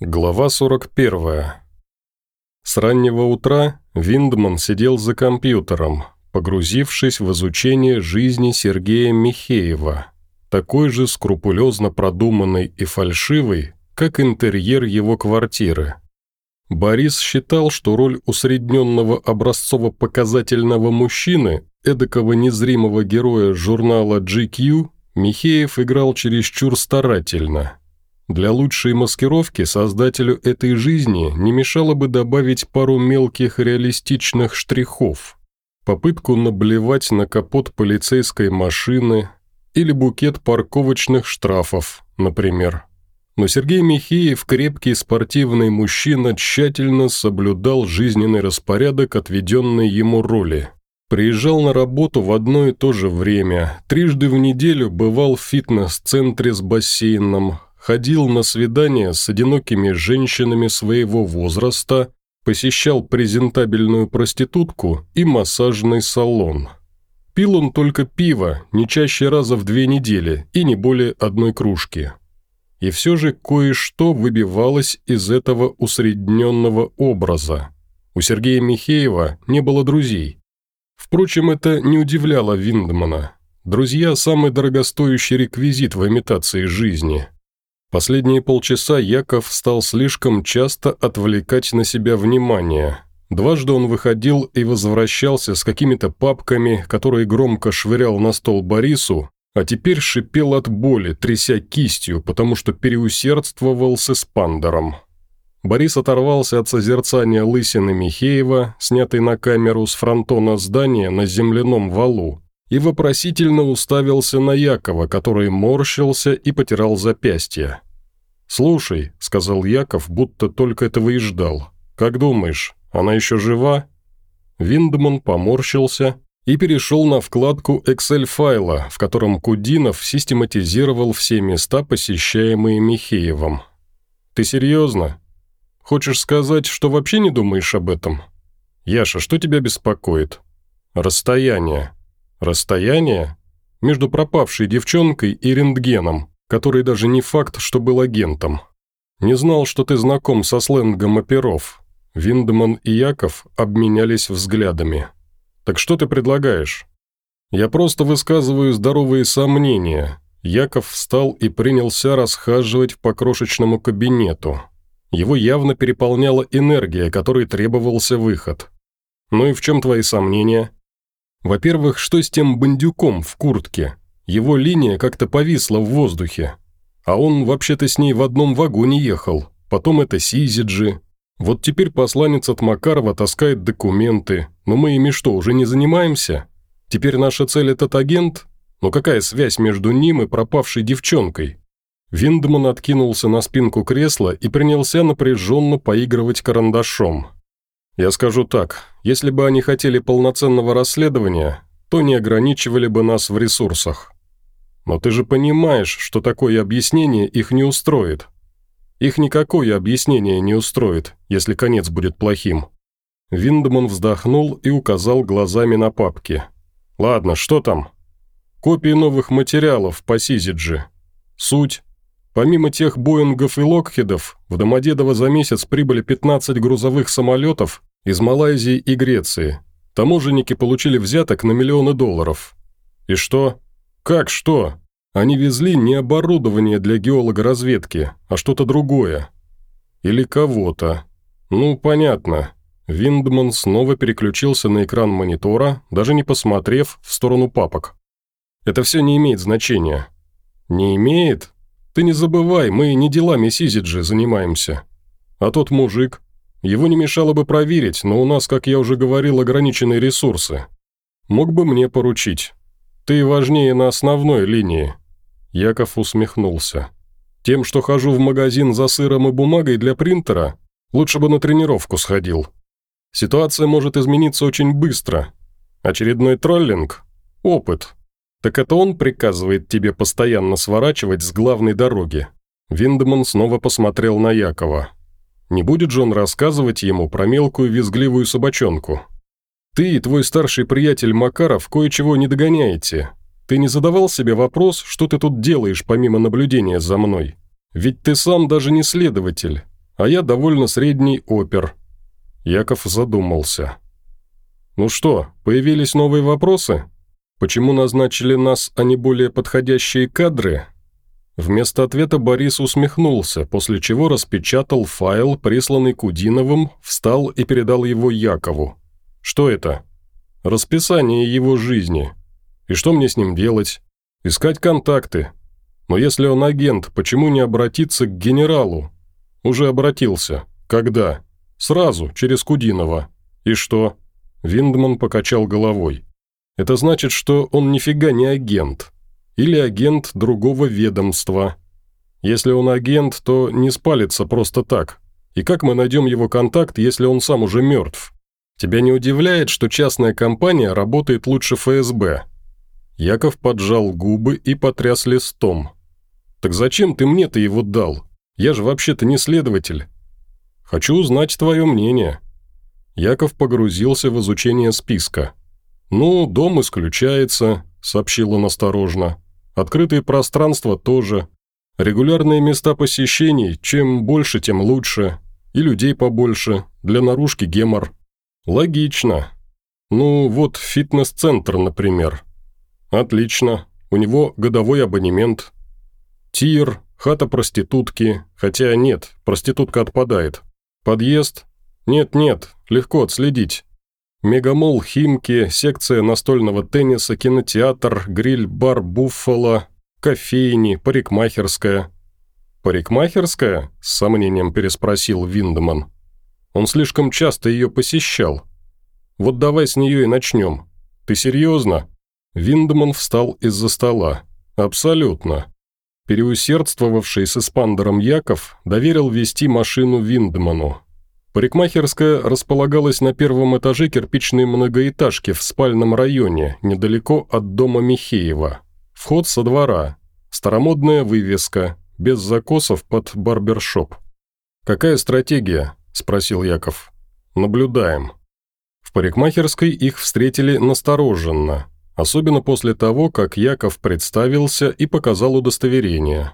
Глава 41. С раннего утра Виндман сидел за компьютером, погрузившись в изучение жизни Сергея Михеева, такой же скрупулезно продуманной и фальшивой, как интерьер его квартиры. Борис считал, что роль усредненного образцово-показательного мужчины, эдакого незримого героя журнала GQ, Михеев играл чересчур старательно – для лучшей маскировки создателю этой жизни не мешало бы добавить пару мелких реалистичных штрихов. Попытку наблевать на капот полицейской машины или букет парковочных штрафов, например. Но Сергей Михеев, крепкий спортивный мужчина, тщательно соблюдал жизненный распорядок отведенной ему роли. Приезжал на работу в одно и то же время, трижды в неделю бывал в фитнес-центре с бассейном, ходил на свидания с одинокими женщинами своего возраста, посещал презентабельную проститутку и массажный салон. Пил он только пиво, не чаще раза в две недели и не более одной кружки. И все же кое-что выбивалось из этого усредненного образа. У Сергея Михеева не было друзей. Впрочем, это не удивляло Виндмана. Друзья – самый дорогостоящий реквизит в имитации жизни – Последние полчаса Яков стал слишком часто отвлекать на себя внимание. Дважды он выходил и возвращался с какими-то папками, которые громко швырял на стол Борису, а теперь шипел от боли, тряся кистью, потому что переусердствовал с эспандером. Борис оторвался от созерцания лысины Михеева, снятой на камеру с фронтона здания на земляном валу, и вопросительно уставился на Якова, который морщился и потирал запястье. «Слушай», — сказал Яков, будто только этого и ждал, — «как думаешь, она еще жива?» Виндман поморщился и перешел на вкладку Excel-файла, в котором Кудинов систематизировал все места, посещаемые Михеевым. «Ты серьезно? Хочешь сказать, что вообще не думаешь об этом? Яша, что тебя беспокоит?» «Расстояние», Расстояние? Между пропавшей девчонкой и рентгеном, который даже не факт, что был агентом. Не знал, что ты знаком со сленгом оперов. Виндеман и Яков обменялись взглядами. Так что ты предлагаешь? Я просто высказываю здоровые сомнения. Яков встал и принялся расхаживать по крошечному кабинету. Его явно переполняла энергия, которой требовался выход. «Ну и в чем твои сомнения?» Во-первых, что с тем бандюком в куртке? Его линия как-то повисла в воздухе. А он вообще-то с ней в одном вагоне ехал. Потом это Сизиджи. Вот теперь посланец от Макарова таскает документы. Но мы ими что, уже не занимаемся? Теперь наша цель этот агент? Но какая связь между ним и пропавшей девчонкой? Виндман откинулся на спинку кресла и принялся напряженно поигрывать карандашом. Я скажу так, если бы они хотели полноценного расследования, то не ограничивали бы нас в ресурсах. Но ты же понимаешь, что такое объяснение их не устроит. Их никакое объяснение не устроит, если конец будет плохим». Виндман вздохнул и указал глазами на папки. «Ладно, что там?» «Копии новых материалов по Сизиджи. Суть. Помимо тех Боингов и Локхедов, в Домодедово за месяц прибыли 15 грузовых самолетов из Малайзии и Греции. Таможенники получили взяток на миллионы долларов. И что? Как что? Они везли не оборудование для геологоразведки, а что-то другое. Или кого-то. Ну, понятно. Виндман снова переключился на экран монитора, даже не посмотрев в сторону папок. Это все не имеет значения. Не имеет? Ты не забывай, мы не делами Сизиджи занимаемся. А тот мужик, его не мешало бы проверить, но у нас, как я уже говорил, ограниченные ресурсы. Мог бы мне поручить. Ты важнее на основной линии». Яков усмехнулся. «Тем, что хожу в магазин за сыром и бумагой для принтера, лучше бы на тренировку сходил. Ситуация может измениться очень быстро. Очередной троллинг? Опыт. Так это он приказывает тебе постоянно сворачивать с главной дороги?» Виндеман снова посмотрел на Якова. Не будет же он рассказывать ему про мелкую визгливую собачонку. Ты и твой старший приятель Макаров кое-чего не догоняете. Ты не задавал себе вопрос, что ты тут делаешь помимо наблюдения за мной? Ведь ты сам даже не следователь. а я довольно средний опер». Яков задумался. «Ну что, появились новые вопросы? Почему назначили нас, а не более подходящие кадры?» Вместо ответа Борис усмехнулся, после чего распечатал файл, присланный Кудиновым, встал и передал его Якову. «Что это?» «Расписание его жизни. И что мне с ним делать? Искать контакты. Но если он агент, почему не обратиться к генералу? Уже обратился. Когда? Сразу, через Кудинова. И что? Виндман покачал головой. Это значит, что он нифига не агент. Или агент другого ведомства. Если он агент, то не спалится просто так. И как мы найдем его контакт, если он сам уже мертв? Тебя не удивляет, что частная компания работает лучше ФСБ? Яков поджал губы и потряс листом. «Так зачем ты мне-то его дал? Я же вообще-то не следователь». «Хочу узнать твое мнение». Яков погрузился в изучение списка. «Ну, дом исключается», — сообщил он осторожно. «Открытые пространства тоже. Регулярные места посещений, чем больше, тем лучше. И людей побольше. Для наружки гемор». «Логично. Ну, вот фитнес-центр, например. «Отлично. У него годовой абонемент. Тир, хата проститутки. Хотя нет, проститутка отпадает. Подъезд? Нет-нет, легко отследить. Мегамол Химки, секция настольного тенниса, кинотеатр, гриль, бар Буффало, кофейни, парикмахерская». «Парикмахерская?» – с сомнением переспросил Виндеман. Он слишком часто ее посещал. «Вот давай с нее и начнем. Ты серьезно?» Виндман встал из-за стола. «Абсолютно». Переусердствовавший с эспандером Яков доверил вести машину Виндману. Парикмахерская располагалась на первом этаже кирпичной многоэтажки в спальном районе, недалеко от дома Михеева. Вход со двора. Старомодная вывеска, без закосов под барбершоп. «Какая стратегия?» – спросил Яков. «Наблюдаем». В парикмахерской их встретили настороженно – Особенно после того, как Яков представился и показал удостоверение.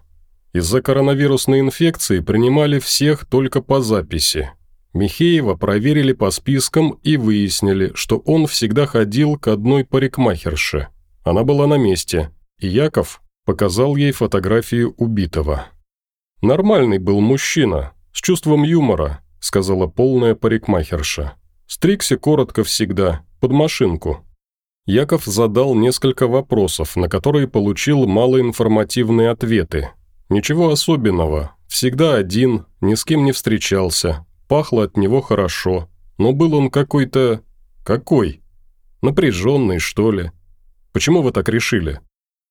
Из-за коронавирусной инфекции принимали всех только по записи. Михеева проверили по спискам и выяснили, что он всегда ходил к одной парикмахерше. Она была на месте, и Яков показал ей фотографию убитого. «Нормальный был мужчина, с чувством юмора», – сказала полная парикмахерша. «Стригся коротко всегда, под машинку». Яков задал несколько вопросов, на которые получил малоинформативные ответы. Ничего особенного, всегда один, ни с кем не встречался, пахло от него хорошо, но был он какой-то... какой? Напряженный, что ли? Почему вы так решили?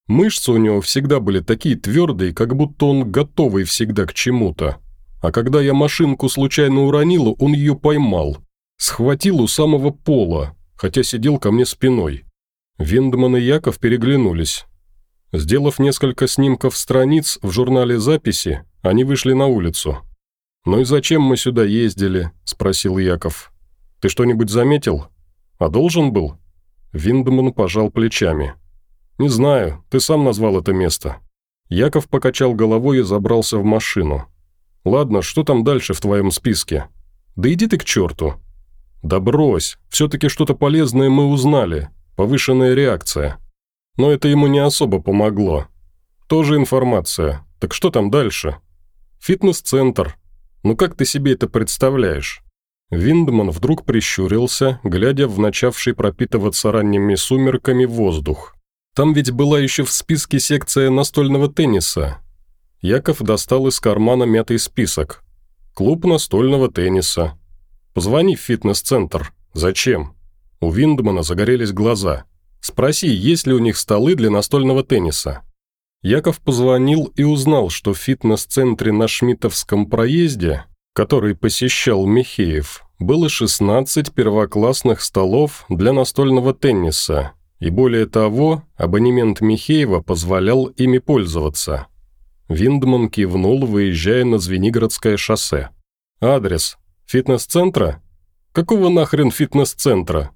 Мышцы у него всегда были такие твердые, как будто он готовый всегда к чему-то. А когда я машинку случайно уронила, он ее поймал. Схватил у самого пола, хотя сидел ко мне спиной. Виндман и Яков переглянулись. Сделав несколько снимков страниц в журнале записи, они вышли на улицу. «Ну и зачем мы сюда ездили?» – спросил Яков. «Ты что-нибудь заметил? А должен был?» Виндман пожал плечами. «Не знаю, ты сам назвал это место». Яков покачал головой и забрался в машину. «Ладно, что там дальше в твоем списке?» «Да иди ты к черту!» «Да брось, все-таки что-то полезное мы узнали. Повышенная реакция. Но это ему не особо помогло. Тоже информация. Так что там дальше? Фитнес-центр. Ну как ты себе это представляешь? Виндман вдруг прищурился, глядя в начавший пропитываться ранними сумерками воздух. Там ведь была еще в списке секция настольного тенниса. Яков достал из кармана мятый список. Клуб настольного тенниса. Позвони в фитнес-центр. Зачем? У Виндмана загорелись глаза. «Спроси, есть ли у них столы для настольного тенниса?» Яков позвонил и узнал, что в фитнес-центре на Шмитовском проезде, который посещал Михеев, было 16 первоклассных столов для настольного тенниса, и более того, абонемент Михеева позволял ими пользоваться. Виндман кивнул, выезжая на Звенигородское шоссе. «Адрес? Фитнес-центра? Какого нахрен фитнес-центра?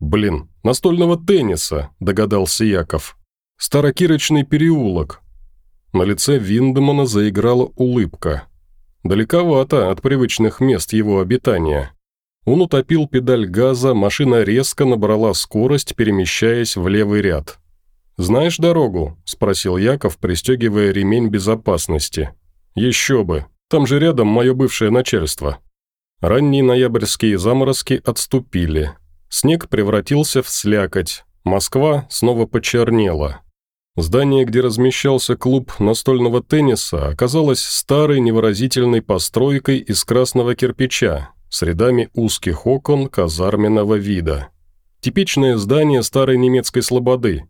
«Блин, настольного тенниса», – догадался Яков. «Старокирочный переулок». На лице Виндемана заиграла улыбка. Далековато от привычных мест его обитания. Он утопил педаль газа, машина резко набрала скорость, перемещаясь в левый ряд. «Знаешь дорогу?» – спросил Яков, пристегивая ремень безопасности. «Еще бы. Там же рядом мое бывшее начальство». Ранние ноябрьские заморозки отступили. Снег превратился в слякоть. Москва снова почернела. Здание, где размещался клуб настольного тенниса, оказалось старой невыразительной постройкой из красного кирпича с рядами узких окон казарменного вида. Типичное здание старой немецкой слободы.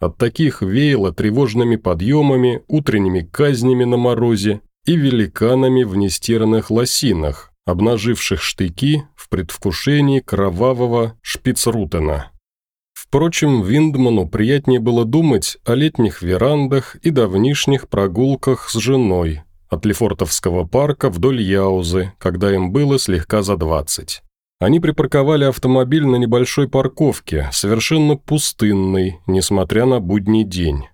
От таких веяло тревожными подъемами, утренними казнями на морозе и великанами в нестиранных лосинах, обнаживших штыки в предвкушении кровавого шпицрутена. Впрочем, Виндману приятнее было думать о летних верандах и давнишних прогулках с женой от Лефортовского парка вдоль Яузы, когда им было слегка за двадцать. Они припарковали автомобиль на небольшой парковке, совершенно пустынной, несмотря на будний день.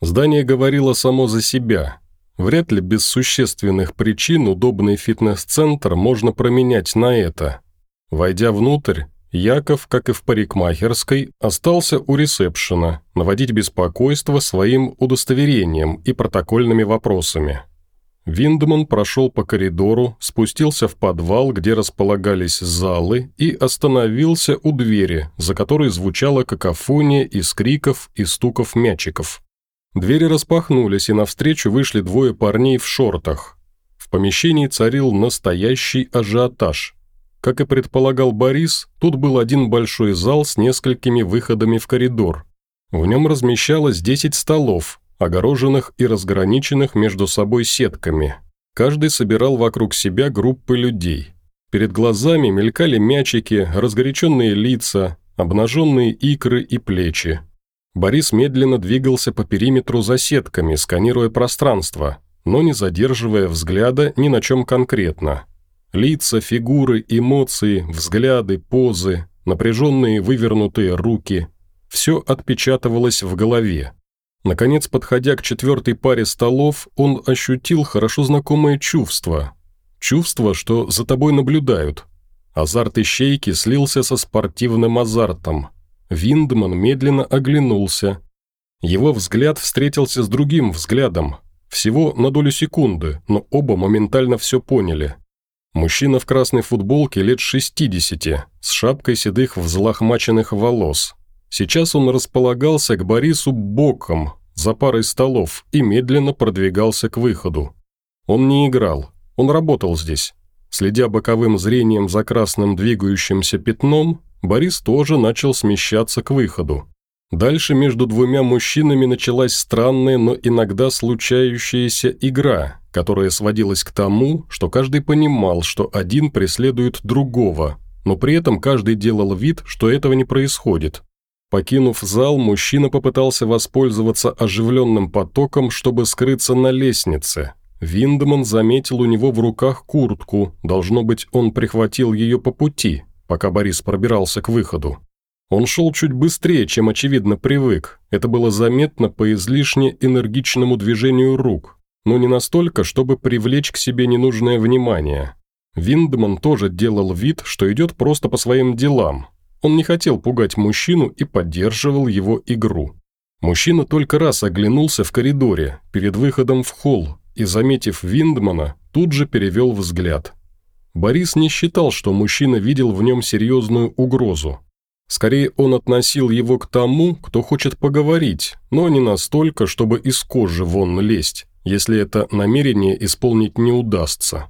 Здание говорило само за себя. Вряд ли без существенных причин удобный фитнес-центр можно променять на это. Войдя внутрь, Яков, как и в парикмахерской, остался у ресепшена, наводить беспокойство своим удостоверением и протокольными вопросами. Виндман прошел по коридору, спустился в подвал, где располагались залы, и остановился у двери, за которой звучала какофония из криков и стуков мячиков. Двери распахнулись, и навстречу вышли двое парней в шортах. В помещении царил настоящий ажиотаж. Как и предполагал Борис, тут был один большой зал с несколькими выходами в коридор. В нем размещалось 10 столов, огороженных и разграниченных между собой сетками. Каждый собирал вокруг себя группы людей. Перед глазами мелькали мячики, разгоряченные лица, обнаженные икры и плечи. Борис медленно двигался по периметру за сетками, сканируя пространство, но не задерживая взгляда ни на чем конкретно – Лица, фигуры, эмоции, взгляды, позы, напряженные вывернутые руки – все отпечатывалось в голове. Наконец, подходя к четвертой паре столов, он ощутил хорошо знакомое чувство. Чувство, что за тобой наблюдают. Азарт ищейки слился со спортивным азартом. Виндман медленно оглянулся. Его взгляд встретился с другим взглядом. Всего на долю секунды, но оба моментально все поняли. Мужчина в красной футболке лет 60, с шапкой седых взлохмаченных волос. Сейчас он располагался к Борису боком, за парой столов, и медленно продвигался к выходу. Он не играл, он работал здесь. Следя боковым зрением за красным двигающимся пятном, Борис тоже начал смещаться к выходу. Дальше между двумя мужчинами началась странная, но иногда случающаяся игра, которая сводилась к тому, что каждый понимал, что один преследует другого, но при этом каждый делал вид, что этого не происходит. Покинув зал, мужчина попытался воспользоваться оживленным потоком, чтобы скрыться на лестнице. Виндман заметил у него в руках куртку, должно быть, он прихватил ее по пути, пока Борис пробирался к выходу. Он шел чуть быстрее, чем очевидно привык, это было заметно по излишне энергичному движению рук но не настолько, чтобы привлечь к себе ненужное внимание. Виндман тоже делал вид, что идет просто по своим делам. Он не хотел пугать мужчину и поддерживал его игру. Мужчина только раз оглянулся в коридоре, перед выходом в холл, и, заметив Виндмана, тут же перевел взгляд. Борис не считал, что мужчина видел в нем серьезную угрозу. Скорее, он относил его к тому, кто хочет поговорить, но не настолько, чтобы из кожи вон лезть если это намерение исполнить не удастся.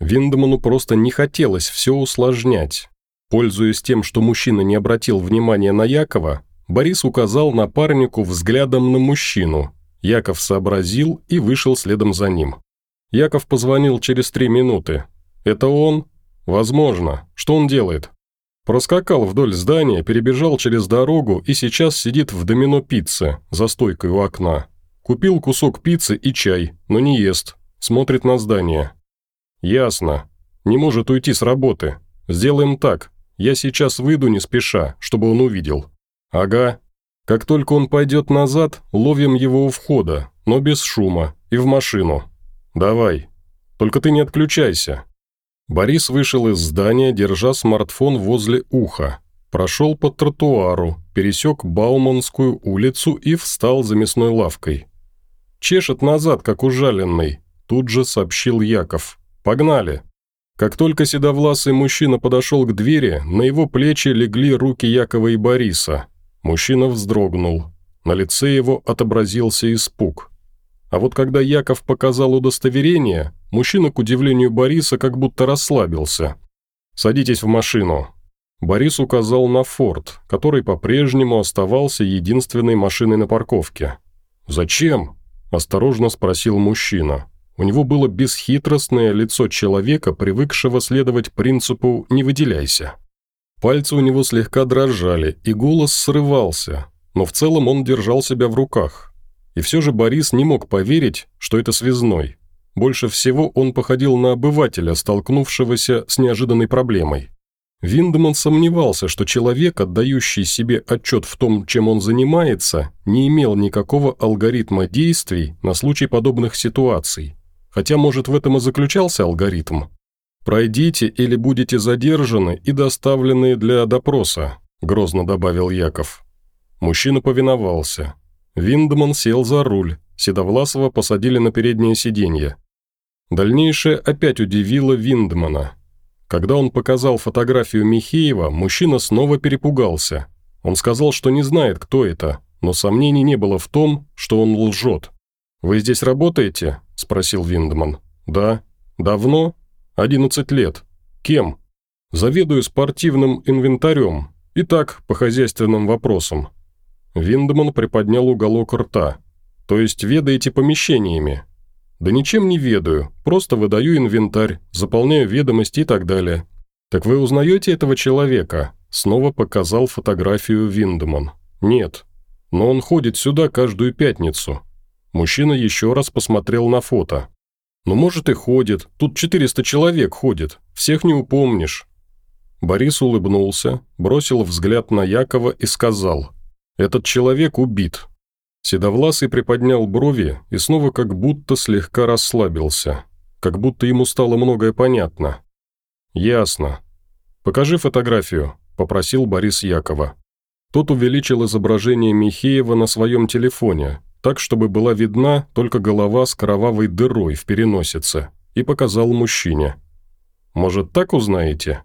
Виндеману просто не хотелось все усложнять. Пользуясь тем, что мужчина не обратил внимания на Якова, Борис указал напарнику взглядом на мужчину. Яков сообразил и вышел следом за ним. Яков позвонил через три минуты. «Это он?» «Возможно. Что он делает?» Проскакал вдоль здания, перебежал через дорогу и сейчас сидит в домино пицце за стойкой у окна. Купил кусок пиццы и чай, но не ест. Смотрит на здание. Ясно. Не может уйти с работы. Сделаем так. Я сейчас выйду не спеша, чтобы он увидел. Ага. Как только он пойдет назад, ловим его у входа, но без шума, и в машину. Давай. Только ты не отключайся». Борис вышел из здания, держа смартфон возле уха. Прошел по тротуару, пересек Бауманскую улицу и встал за мясной лавкой. «Чешет назад, как ужаленный», – тут же сообщил Яков. «Погнали!» Как только седовласый мужчина подошел к двери, на его плечи легли руки Якова и Бориса. Мужчина вздрогнул. На лице его отобразился испуг. А вот когда Яков показал удостоверение, мужчина, к удивлению Бориса, как будто расслабился. «Садитесь в машину». Борис указал на «Форд», который по-прежнему оставался единственной машиной на парковке. «Зачем?» – осторожно спросил мужчина. У него было бесхитростное лицо человека, привыкшего следовать принципу «не выделяйся». Пальцы у него слегка дрожали, и голос срывался, но в целом он держал себя в руках. И все же Борис не мог поверить, что это связной. Больше всего он походил на обывателя, столкнувшегося с неожиданной проблемой. Виндеман сомневался, что человек, отдающий себе отчет в том, чем он занимается, не имел никакого алгоритма действий на случай подобных ситуаций. Хотя, может, в этом и заключался алгоритм. «Пройдите или будете задержаны и доставлены для допроса», – грозно добавил Яков. Мужчина повиновался. Виндман сел за руль, Седовласова посадили на переднее сиденье. Дальнейшее опять удивило Виндмана. Когда он показал фотографию Михеева, мужчина снова перепугался. Он сказал, что не знает, кто это, но сомнений не было в том, что он лжет. «Вы здесь работаете?» – спросил Виндман. «Да». «Давно?» «Одиннадцать лет». «Кем?» «Заведую спортивным инвентарем. И так, по хозяйственным вопросам. Виндеман приподнял уголок рта. «То есть ведаете помещениями?» «Да ничем не ведаю, просто выдаю инвентарь, заполняю ведомости и так далее». «Так вы узнаете этого человека?» Снова показал фотографию Виндеман. «Нет. Но он ходит сюда каждую пятницу». Мужчина еще раз посмотрел на фото. «Ну, может, и ходит. Тут 400 человек ходит. Всех не упомнишь». Борис улыбнулся, бросил взгляд на Якова и сказал – этот человек убит». Седовласый приподнял брови и снова как будто слегка расслабился, как будто ему стало многое понятно. «Ясно. Покажи фотографию», – попросил Борис Якова. Тот увеличил изображение Михеева на своем телефоне, так, чтобы была видна только голова с кровавой дырой в переносице, и показал мужчине. «Может, так узнаете?»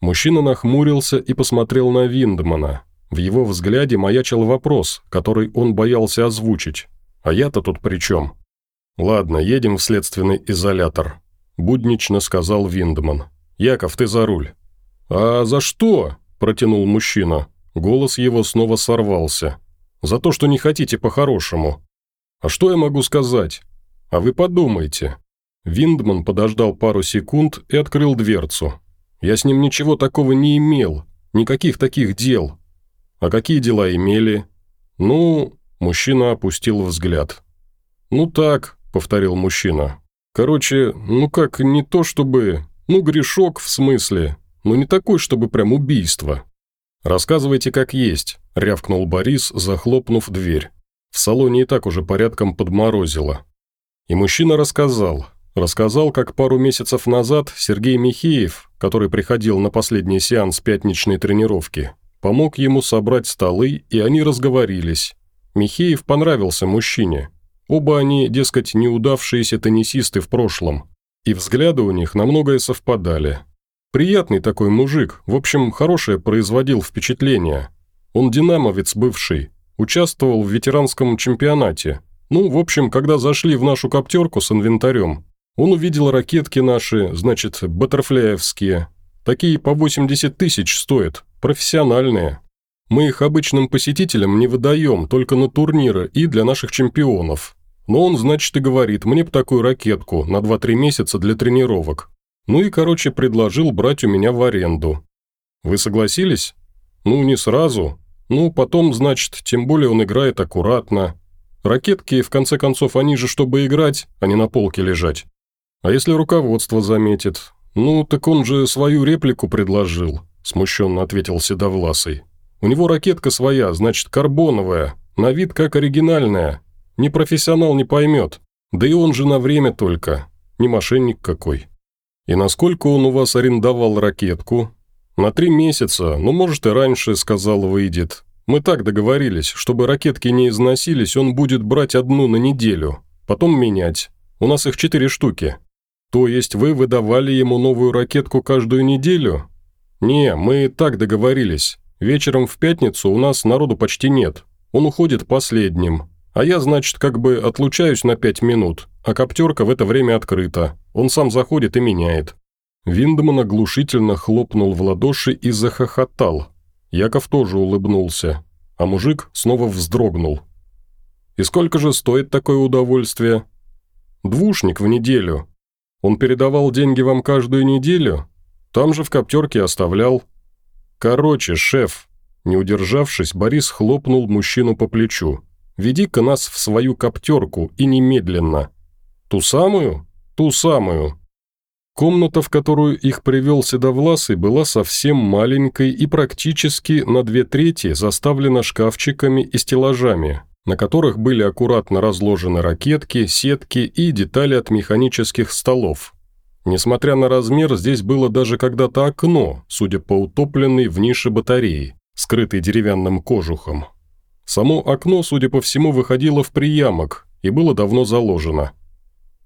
Мужчина нахмурился и посмотрел на Виндмана, в его взгляде маячил вопрос, который он боялся озвучить. «А я-то тут при чем?» «Ладно, едем в следственный изолятор», – буднично сказал Виндман. «Яков, ты за руль». «А за что?» – протянул мужчина. Голос его снова сорвался. «За то, что не хотите по-хорошему». «А что я могу сказать?» «А вы подумайте». Виндман подождал пару секунд и открыл дверцу. «Я с ним ничего такого не имел, никаких таких дел, «А какие дела имели?» «Ну...» – мужчина опустил взгляд. «Ну так», – повторил мужчина. «Короче, ну как, не то чтобы... Ну, грешок в смысле, но не такой, чтобы прям убийство». «Рассказывайте как есть», – рявкнул Борис, захлопнув дверь. В салоне и так уже порядком подморозило. И мужчина рассказал. Рассказал, как пару месяцев назад Сергей Михеев, который приходил на последний сеанс пятничной тренировки, помог ему собрать столы, и они разговорились. Михеев понравился мужчине. Оба они, дескать, неудавшиеся теннисисты в прошлом. И взгляды у них на многое совпадали. Приятный такой мужик, в общем, хорошее производил впечатление. Он динамовец бывший, участвовал в ветеранском чемпионате. Ну, в общем, когда зашли в нашу коптерку с инвентарем, он увидел ракетки наши, значит, баттерфляевские. Такие по 80 тысяч стоят, Профессиональные. Мы их обычным посетителям не выдаем, только на турниры и для наших чемпионов. Но он, значит, и говорит, мне б такую ракетку на 2-3 месяца для тренировок. Ну и, короче, предложил брать у меня в аренду. Вы согласились? Ну, не сразу. Ну, потом, значит, тем более он играет аккуратно. Ракетки, в конце концов, они же чтобы играть, а не на полке лежать. А если руководство заметит? Ну, так он же свою реплику предложил. – смущенно ответил Седовласый. «У него ракетка своя, значит, карбоновая, на вид как оригинальная. Ни профессионал не поймет. Да и он же на время только. не мошенник какой. И насколько он у вас арендовал ракетку? На три месяца, ну, может, и раньше, сказал, выйдет. Мы так договорились, чтобы ракетки не износились, он будет брать одну на неделю, потом менять. У нас их четыре штуки. То есть вы выдавали ему новую ракетку каждую неделю? Не, мы так договорились. Вечером в пятницу у нас народу почти нет. Он уходит последним. А я, значит, как бы отлучаюсь на пять минут, а коптерка в это время открыта. Он сам заходит и меняет». Виндман оглушительно хлопнул в ладоши и захохотал. Яков тоже улыбнулся, а мужик снова вздрогнул. «И сколько же стоит такое удовольствие?» «Двушник в неделю. Он передавал деньги вам каждую неделю? Там же в коптерке оставлял». «Короче, шеф», не удержавшись, Борис хлопнул мужчину по плечу. «Веди-ка нас в свою коптерку и немедленно». «Ту самую?» «Ту самую». Комната, в которую их привел Седовласый, была совсем маленькой и практически на две трети заставлена шкафчиками и стеллажами, на которых были аккуратно разложены ракетки, сетки и детали от механических столов. Несмотря на размер, здесь было даже когда-то окно, судя по утопленной в нише батареи скрытый деревянным кожухом. Само окно, судя по всему, выходило в приямок и было давно заложено.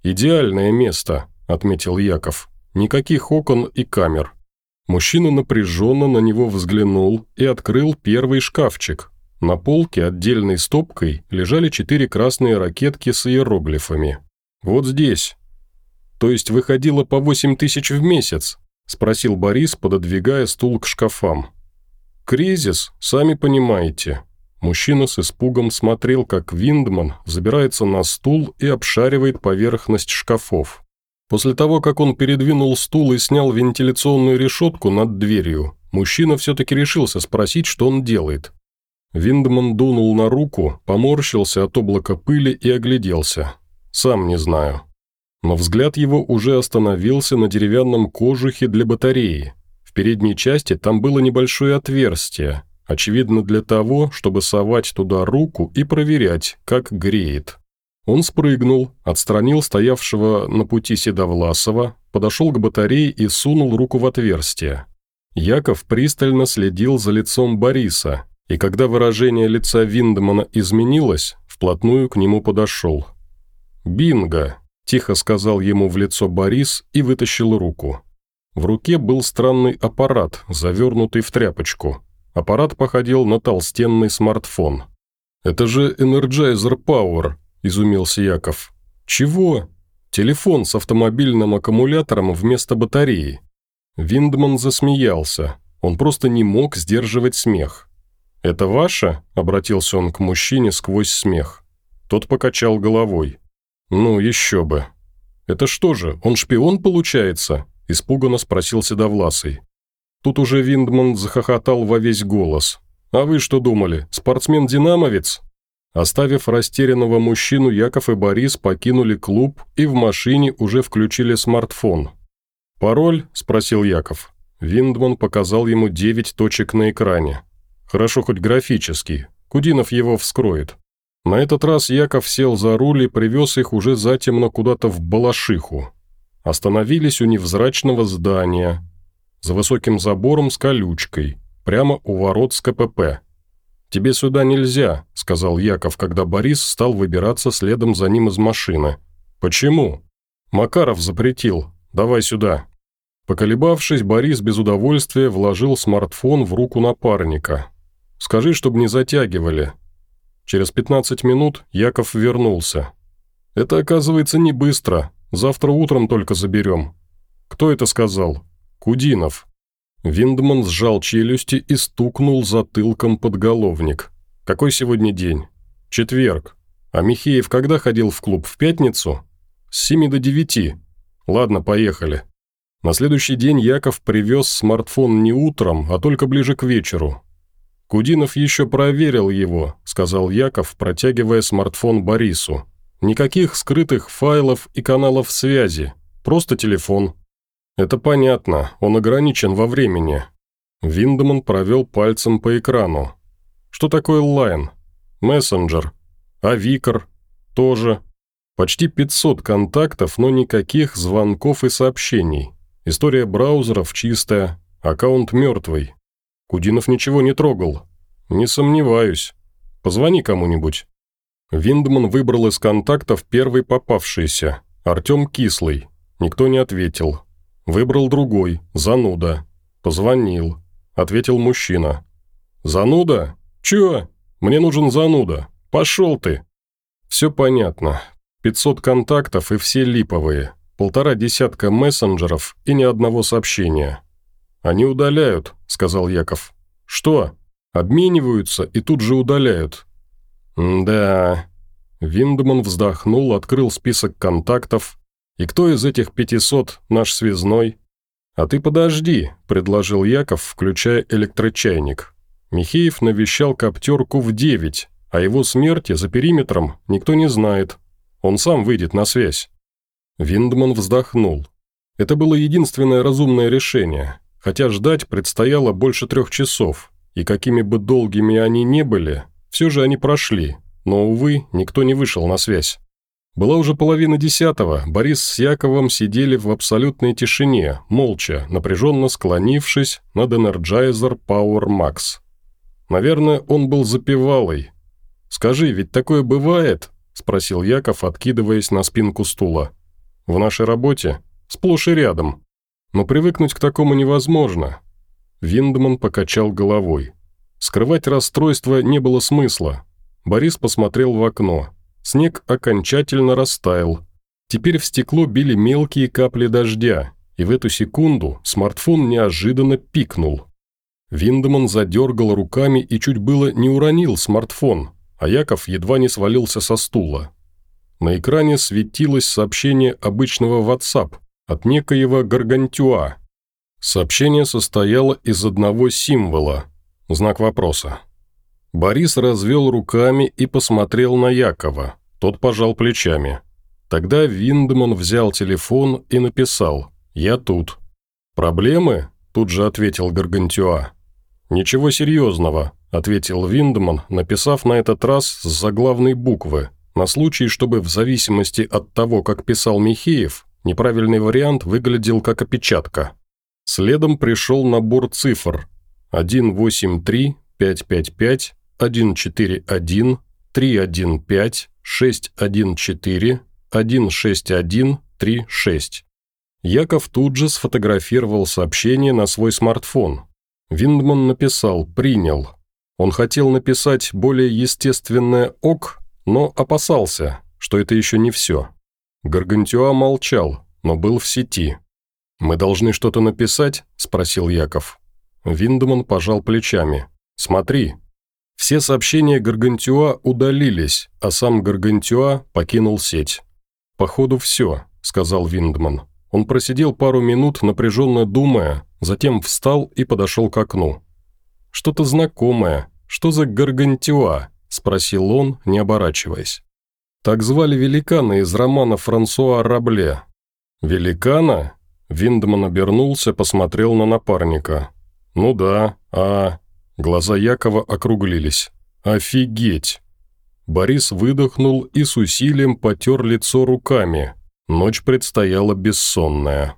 «Идеальное место», – отметил Яков. «Никаких окон и камер». Мужчина напряженно на него взглянул и открыл первый шкафчик. На полке отдельной стопкой лежали четыре красные ракетки с иероглифами. «Вот здесь». «То есть выходило по восемь тысяч в месяц?» – спросил Борис, пододвигая стул к шкафам. «Кризис, сами понимаете». Мужчина с испугом смотрел, как Виндман забирается на стул и обшаривает поверхность шкафов. После того, как он передвинул стул и снял вентиляционную решетку над дверью, мужчина все-таки решился спросить, что он делает. Виндман дунул на руку, поморщился от облака пыли и огляделся. «Сам не знаю». Но взгляд его уже остановился на деревянном кожухе для батареи, передней части там было небольшое отверстие, очевидно для того, чтобы совать туда руку и проверять, как греет. Он спрыгнул, отстранил стоявшего на пути Седовласова, подошел к батарее и сунул руку в отверстие. Яков пристально следил за лицом Бориса, и когда выражение лица Виндемана изменилось, вплотную к нему подошел. «Бинго!» – тихо сказал ему в лицо Борис и вытащил руку. В руке был странный аппарат, завернутый в тряпочку. Аппарат походил на толстенный смартфон. «Это же Energizer Power», – изумился Яков. «Чего?» «Телефон с автомобильным аккумулятором вместо батареи». Виндман засмеялся. Он просто не мог сдерживать смех. «Это ваше?» – обратился он к мужчине сквозь смех. Тот покачал головой. «Ну, еще бы. Это что же, он шпион получается?» – испуганно спросил Седовласый. Тут уже Виндман захохотал во весь голос. «А вы что думали, спортсмен-динамовец?» Оставив растерянного мужчину, Яков и Борис покинули клуб и в машине уже включили смартфон. «Пароль?» – спросил Яков. Виндман показал ему девять точек на экране. «Хорошо хоть графический. Кудинов его вскроет». На этот раз Яков сел за руль и привез их уже затемно куда-то в Балашиху. Остановились у невзрачного здания, за высоким забором с колючкой, прямо у ворот с КПП. «Тебе сюда нельзя», – сказал Яков, когда Борис стал выбираться следом за ним из машины. «Почему?» «Макаров запретил. Давай сюда». Поколебавшись, Борис без удовольствия вложил смартфон в руку напарника. «Скажи, чтобы не затягивали». Через 15 минут Яков вернулся. «Это, оказывается, не быстро. Завтра утром только заберем». «Кто это сказал?» «Кудинов». Виндман сжал челюсти и стукнул затылком под головник. «Какой сегодня день?» «Четверг. А Михеев когда ходил в клуб? В пятницу?» «С семи до девяти. Ладно, поехали». На следующий день Яков привез смартфон не утром, а только ближе к вечеру. «Кудинов еще проверил его», – сказал Яков, протягивая смартфон Борису. Никаких скрытых файлов и каналов связи, просто телефон. Это понятно, он ограничен во времени. Виндеман провел пальцем по экрану. Что такое лайн? Мессенджер. А Викар? Тоже. Почти 500 контактов, но никаких звонков и сообщений. История браузеров чистая, аккаунт мертвый. Кудинов ничего не трогал. Не сомневаюсь. Позвони кому-нибудь. Виндман выбрал из контактов первый попавшийся. Артем Кислый. Никто не ответил. Выбрал другой. Зануда. Позвонил. Ответил мужчина. «Зануда? Чё? Мне нужен зануда. Пошел ты!» «Все понятно. 500 контактов и все липовые. Полтора десятка мессенджеров и ни одного сообщения. «Они удаляют», — сказал Яков. «Что? Обмениваются и тут же удаляют». «Да...» Виндман вздохнул, открыл список контактов. «И кто из этих 500 наш связной?» «А ты подожди», — предложил Яков, включая электрочайник. Михеев навещал коптерку в 9, а его смерти за периметром никто не знает. Он сам выйдет на связь. Виндман вздохнул. Это было единственное разумное решение, хотя ждать предстояло больше трех часов, и какими бы долгими они ни были, все же они прошли, но, увы, никто не вышел на связь. Была уже половина десятого, Борис с Яковом сидели в абсолютной тишине, молча, напряженно склонившись над Energizer Power Max. Наверное, он был запевалой. «Скажи, ведь такое бывает?» – спросил Яков, откидываясь на спинку стула. В нашей работе сплошь и рядом. Но привыкнуть к такому невозможно. Виндман покачал головой. Скрывать расстройство не было смысла. Борис посмотрел в окно. Снег окончательно растаял. Теперь в стекло били мелкие капли дождя, и в эту секунду смартфон неожиданно пикнул. Виндман задергал руками и чуть было не уронил смартфон, а Яков едва не свалился со стула. На экране светилось сообщение обычного WhatsApp от некоего Гаргантюа. Сообщение состояло из одного символа – знак вопроса. Борис развел руками и посмотрел на Якова. Тот пожал плечами. Тогда Виндман взял телефон и написал «Я тут». «Проблемы?» – тут же ответил Гаргантюа. «Ничего серьезного», – ответил Виндман, написав на этот раз с заглавной буквы – на случай, чтобы в зависимости от того, как писал Михеев, неправильный вариант выглядел как опечатка. Следом пришел набор цифр 183, 555, 141, 315, 614, 161, 36. Яков тут же сфотографировал сообщение на свой смартфон. Виндман написал «принял». Он хотел написать более естественное «ок», но опасался, что это еще не все. Гаргантюа молчал, но был в сети. «Мы должны что-то написать?» – спросил Яков. Виндеман пожал плечами. «Смотри». Все сообщения Гаргантюа удалились, а сам Гаргантюа покинул сеть. «Походу, все», – сказал Виндман. Он просидел пару минут, напряженно думая, затем встал и подошел к окну. «Что-то знакомое. Что за Гаргантюа?» – спросил он, не оборачиваясь. Так звали великана из романа Франсуа Рабле. «Великана?» Виндман обернулся, посмотрел на напарника. «Ну да, а...» Глаза Якова округлились. «Офигеть!» Борис выдохнул и с усилием потер лицо руками. Ночь предстояла бессонная.